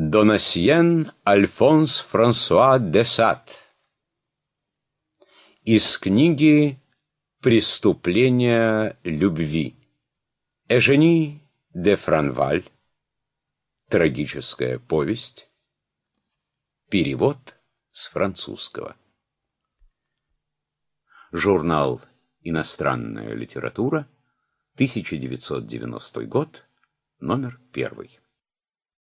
Донасьен Альфонс Франсуа де Сад. Из книги «Преступление любви» Эжени де Франваль. Трагическая повесть. Перевод с французского. Журнал «Иностранная литература», 1990 год, номер первый.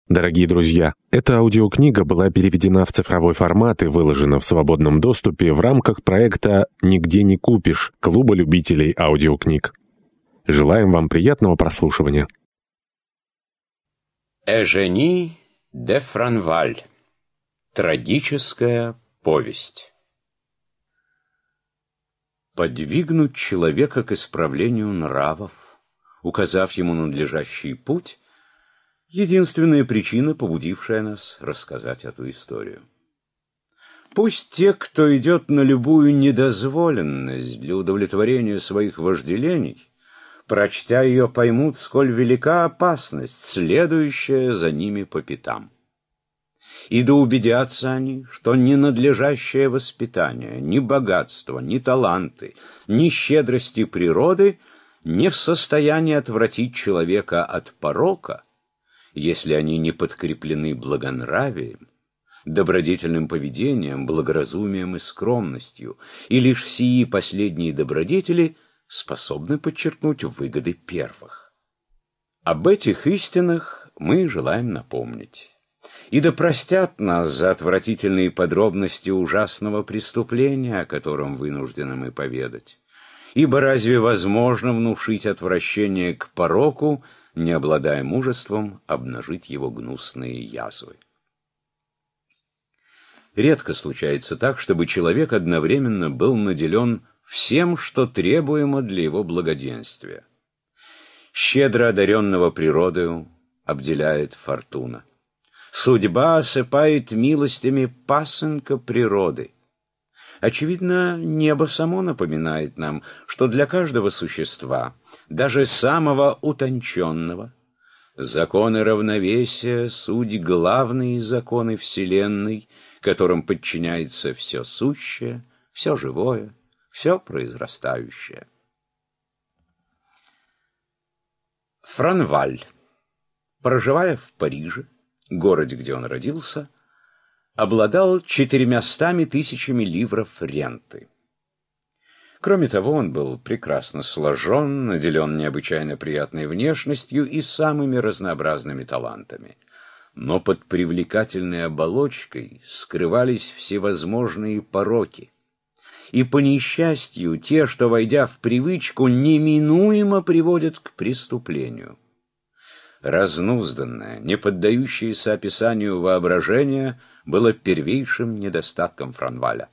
Дорогие друзья, эта аудиокнига была переведена в цифровой формат и выложена в свободном доступе в рамках проекта «Нигде не купишь» Клуба любителей аудиокниг. Желаем вам приятного прослушивания. Эжени де Франваль. Трагическая повесть. Подвигнуть человека к исправлению нравов, указав ему надлежащий путь, единственная причина, побудившая нас рассказать эту историю. Пусть те, кто идет на любую недозволенность для удовлетворения своих вожделений, прочтя ее, поймут, сколь велика опасность, следующая за ними по пятам. И да убедятся они, что ни надлежащее воспитание, ни богатство, ни таланты, ни щедрости природы не в состоянии отвратить человека от порока, если они не подкреплены благонравием, добродетельным поведением, благоразумием и скромностью, и лишь сии последние добродетели способны подчеркнуть выгоды первых. Об этих истинах мы желаем напомнить. И да простят нас за отвратительные подробности ужасного преступления, о котором вынуждены мы поведать. Ибо разве возможно внушить отвращение к пороку, не обладая мужеством обнажить его гнусные язвы. Редко случается так, чтобы человек одновременно был наделен всем, что требуемо для его благоденствия. Щедро одаренного природою обделяет фортуна. Судьба осыпает милостями пасынка природы. Очевидно, небо само напоминает нам, что для каждого существа, даже самого утонченного, законы равновесия — суть главные законы Вселенной, которым подчиняется все сущее, все живое, все произрастающее. Франваль, проживая в Париже, городе, где он родился, обладал четырьмястами тысячами ливров ренты. Кроме того, он был прекрасно сложен, наделен необычайно приятной внешностью и самыми разнообразными талантами. Но под привлекательной оболочкой скрывались всевозможные пороки. И по несчастью, те, что, войдя в привычку, неминуемо приводят к преступлению. Разнузданное, не поддающееся описанию воображение — было первейшим недостатком Франваля.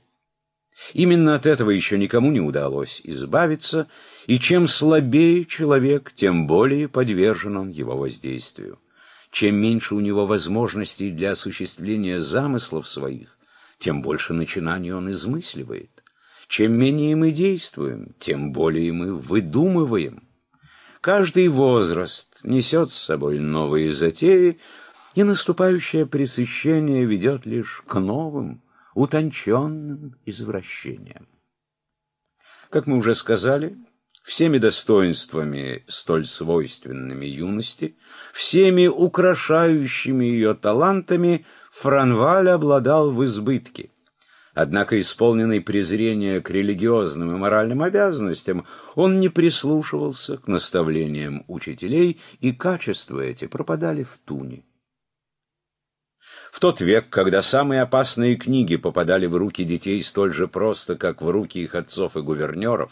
Именно от этого еще никому не удалось избавиться, и чем слабее человек, тем более подвержен он его воздействию. Чем меньше у него возможностей для осуществления замыслов своих, тем больше начинаний он измысливает. Чем менее мы действуем, тем более мы выдумываем. Каждый возраст несет с собой новые затеи, и наступающее пресыщение ведет лишь к новым, утонченным извращениям. Как мы уже сказали, всеми достоинствами, столь свойственными юности, всеми украшающими ее талантами Франваль обладал в избытке. Однако, исполненный презрения к религиозным и моральным обязанностям, он не прислушивался к наставлениям учителей, и качества эти пропадали в туне. В тот век, когда самые опасные книги попадали в руки детей столь же просто, как в руки их отцов и гувернеров,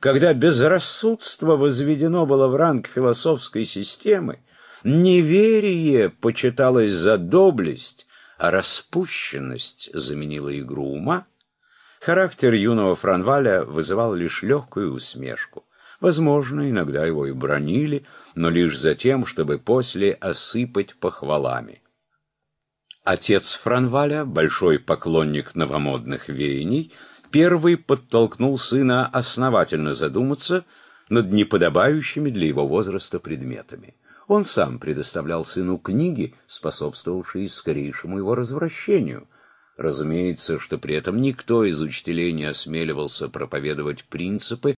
когда безрассудство возведено было в ранг философской системы, неверие почиталось за доблесть, а распущенность заменила игру ума, характер юного Франваля вызывал лишь легкую усмешку. Возможно, иногда его и бронили, но лишь за тем, чтобы после осыпать похвалами. Отец Франваля, большой поклонник новомодных веяний, первый подтолкнул сына основательно задуматься над неподобающими для его возраста предметами. Он сам предоставлял сыну книги, способствовавшие скорейшему его развращению. Разумеется, что при этом никто из учителей не осмеливался проповедовать принципы,